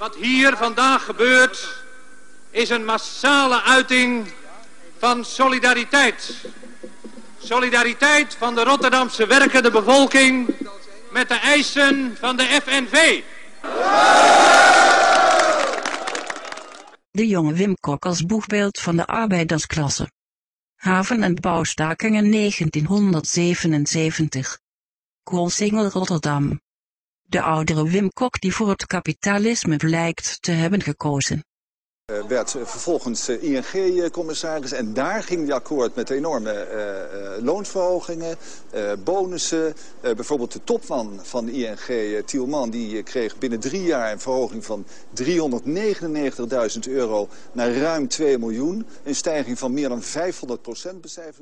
Wat hier vandaag gebeurt is een massale uiting van solidariteit. Solidariteit van de Rotterdamse werkende bevolking met de eisen van de FNV. De jonge Wim Kok als boegbeeld van de arbeidersklasse. Haven- en bouwstakingen 1977. Koolsingel Rotterdam. De oudere Wim Kok die voor het kapitalisme blijkt te hebben gekozen. Uh, werd vervolgens uh, ING-commissaris en daar ging hij akkoord met enorme uh, loonsverhogingen, bonussen. bijvoorbeeld de topman van ING, Tielman, die kreeg binnen drie jaar een verhoging van 399.000 euro naar ruim 2 miljoen. Een stijging van meer dan 500 procent becijferd.